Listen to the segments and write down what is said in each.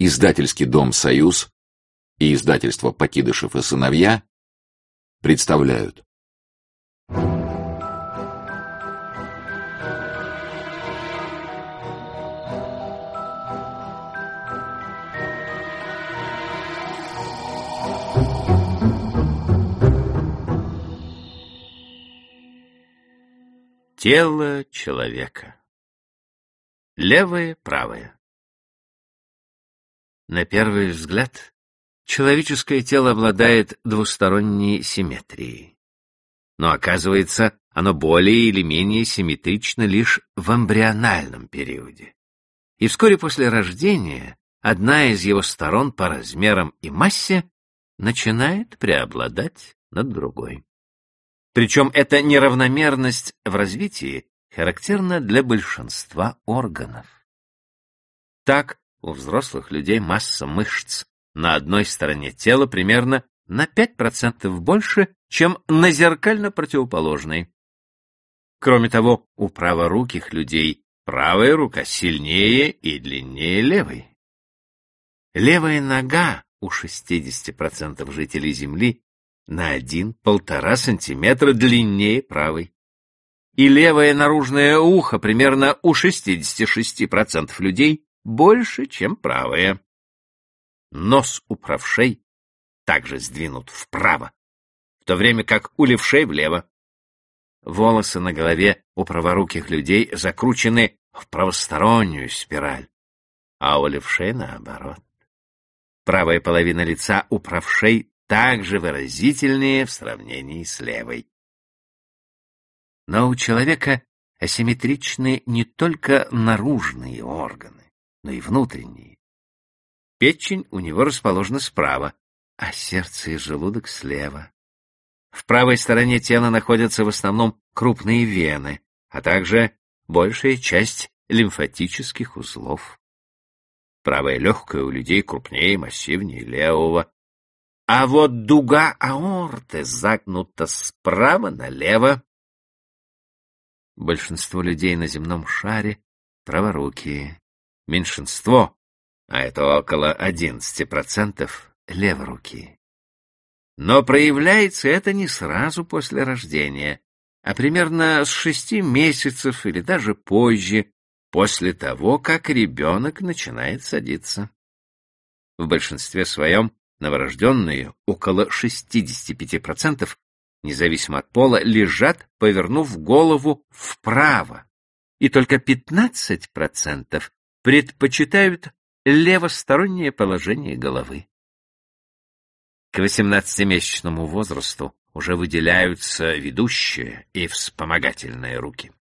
издательский дом «Союз» и издательство «Покидышев и сыновья» представляют. Тело человека. Левое, правое. На первый взгляд, человеческое тело обладает двусторонней симметрией. Но оказывается, оно более или менее симметрично лишь в эмбриональном периоде. И вскоре после рождения одна из его сторон по размерам и массе начинает преобладать над другой. Причем эта неравномерность в развитии характерна для большинства органов. Так, у взрослых людей масса мышц на одной стороне тела примерно на 5% больше, чем на зеркально противоположной. Кроме того, у праворуких людей правая рука сильнее и длиннее левой. Левая нога у 60% жителей Земли на 1-1,5 сантиметра длиннее правой и левое наружное ухо примерно у 66% людей больше, чем правое. Нос у правшей также сдвинут вправо, в то время как у левшей влево. Волосы на голове у праворуких людей закручены в правостороннюю спираль, а у левшей наоборот. Правая половина лица у правшей также выразительнее в сравнении с левой. Но у человека асимметричны не только наружные органы, но и внутренние. Печень у него расположена справа, а сердце и желудок слева. В правой стороне тела находятся в основном крупные вены, а также большая часть лимфатических узлов. Правое легкое у людей крупнее и массивнее левого, а вот дуга аорты загнута справа налево, Большинство людей на земном шаре праворукие. Меньшинство, а это около 11%, леворукие. Но проявляется это не сразу после рождения, а примерно с шести месяцев или даже позже, после того, как ребенок начинает садиться. В большинстве своем новорожденные, около 65%, независимо от пола, лежат, повернув голову вправо, и только 15% предпочитают левостороннее положение головы. К 18-месячному возрасту уже выделяются ведущие и вспомогательные руки.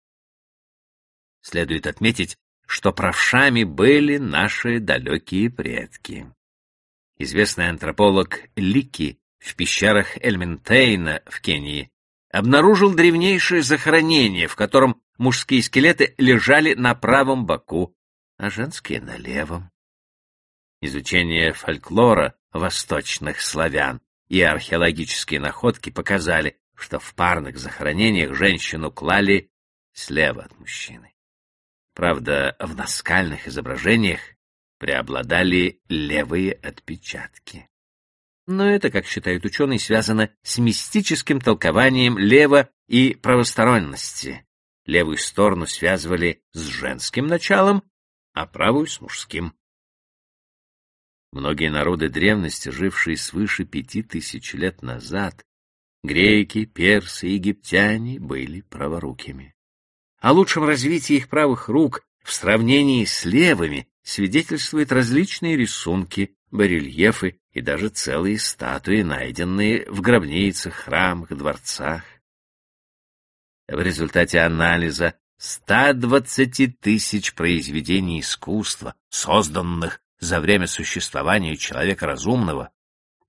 Следует отметить, что правшами были наши далекие предки. Известный антрополог Лики в пещерах Эльментейна в Кении обнаружил древнейшее захоронение, в котором мужские скелеты лежали на правом боку, а женские — на левом. Изучение фольклора восточных славян и археологические находки показали, что в парных захоронениях женщину клали слева от мужчины. Правда, в наскальных изображениях преобладали левые отпечатки. Но это, как считают ученые, связано с мистическим толкованием лево- и правосторонности. Левую сторону связывали с женским началом, а правую — с мужским. Многие народы древности, жившие свыше пяти тысяч лет назад, греки, персы, египтяне, были праворукими. О лучшем развитии их правых рук в сравнении с левыми свидетельствуют различные рисунки, барельефы и даже целые статуи, найденные в гробницах, храмах, дворцах. В результате анализа 120 тысяч произведений искусства, созданных за время существования человека разумного,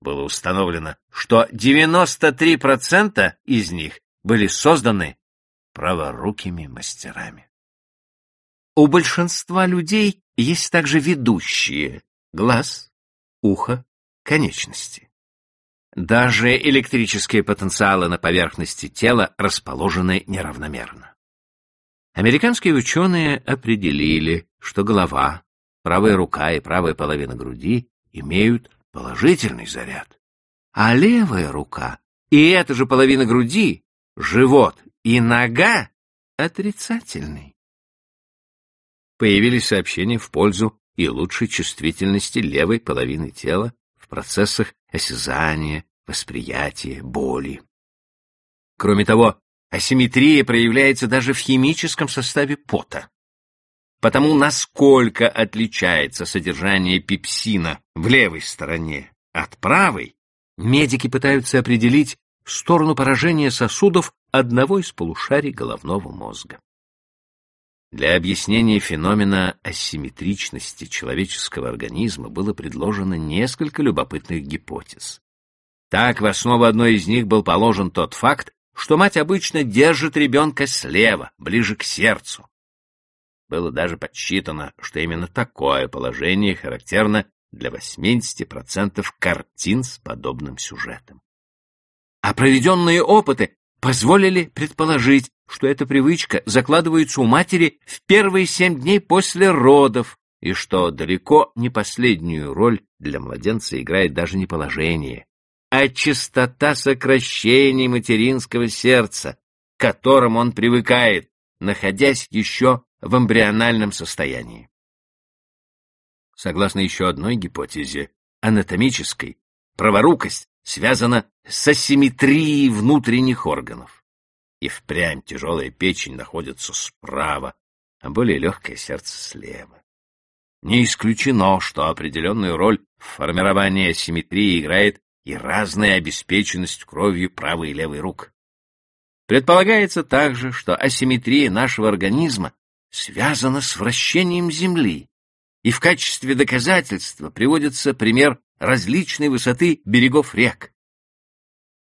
было установлено, что 93% из них были созданы праворукими мастерами. У большинства людей есть также ведущие — глаз, ухо, конечности. Даже электрические потенциалы на поверхности тела расположены неравномерно. Американские ученые определили, что голова правая рука и правая половина груди имеют положительный заряд, а левая рука и эта же половина груди, живот и нога отрицательный. Появились сообщения в пользу и лучшей чувствительности левой половины тела в процессах осязания, восприятия, боли. Кроме того, асимметрия проявляется даже в химическом составе пота. Потому насколько отличается содержание пепсина в левой стороне от правой, медики пытаются определить сторону поражения сосудов одного из полушарий головного мозга. Для объяснения феномена асимметричности человеческого организма было предложено несколько любопытных гипотез. Так, в основу одной из них был положен тот факт, что мать обычно держит ребенка слева, ближе к сердцу. Было даже подсчитано, что именно такое положение характерно для 80% картин с подобным сюжетом. А проведенные опыты позволили предположить, что эта привычка закладывается у матери в первые семь дней после родов, и что далеко не последнюю роль для младенца играет даже не положение, а частота сокращений материнского сердца, к которым он привыкает, находясь еще в эмбриональном состоянии. Согласно еще одной гипотезе, анатомической, праворукость связана с асимметрией внутренних органов. И впрямь тяжелая печень находится справа, а более легкое сердце слева. Не исключено, что определенную роль в формировании асимметрии играет и разная обеспеченность кровью правой и левой рук. Предполагается также, что асимметрия нашего организма связана с вращением Земли, и в качестве доказательства приводится пример различной высоты берегов рек.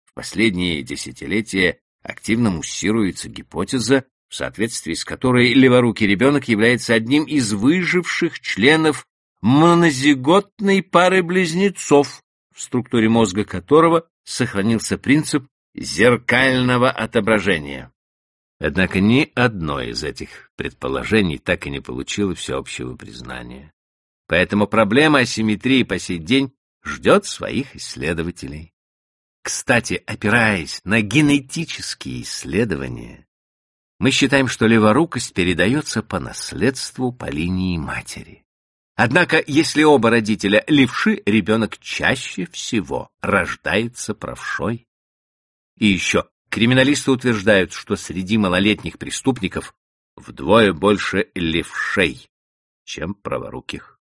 В последние десятилетия активно муссируется гипотеза, в соответствии с которой леворукий ребенок является одним из выживших членов монозиготной пары близнецов, в структуре мозга которого сохранился принцип зеркального отображения. Однако ни одно из этих предположений так и не получило всеобщего признания. Поэтому проблема асимметрии по сей день ждет своих исследователей. Кстати, опираясь на генетические исследования, мы считаем, что леворукость передается по наследству по линии матери. Однако, если оба родителя левши, ребенок чаще всего рождается правшой. И еще Криминалисты утверждают, что среди малолетних преступников вдвое больше левшей, чем праворуких.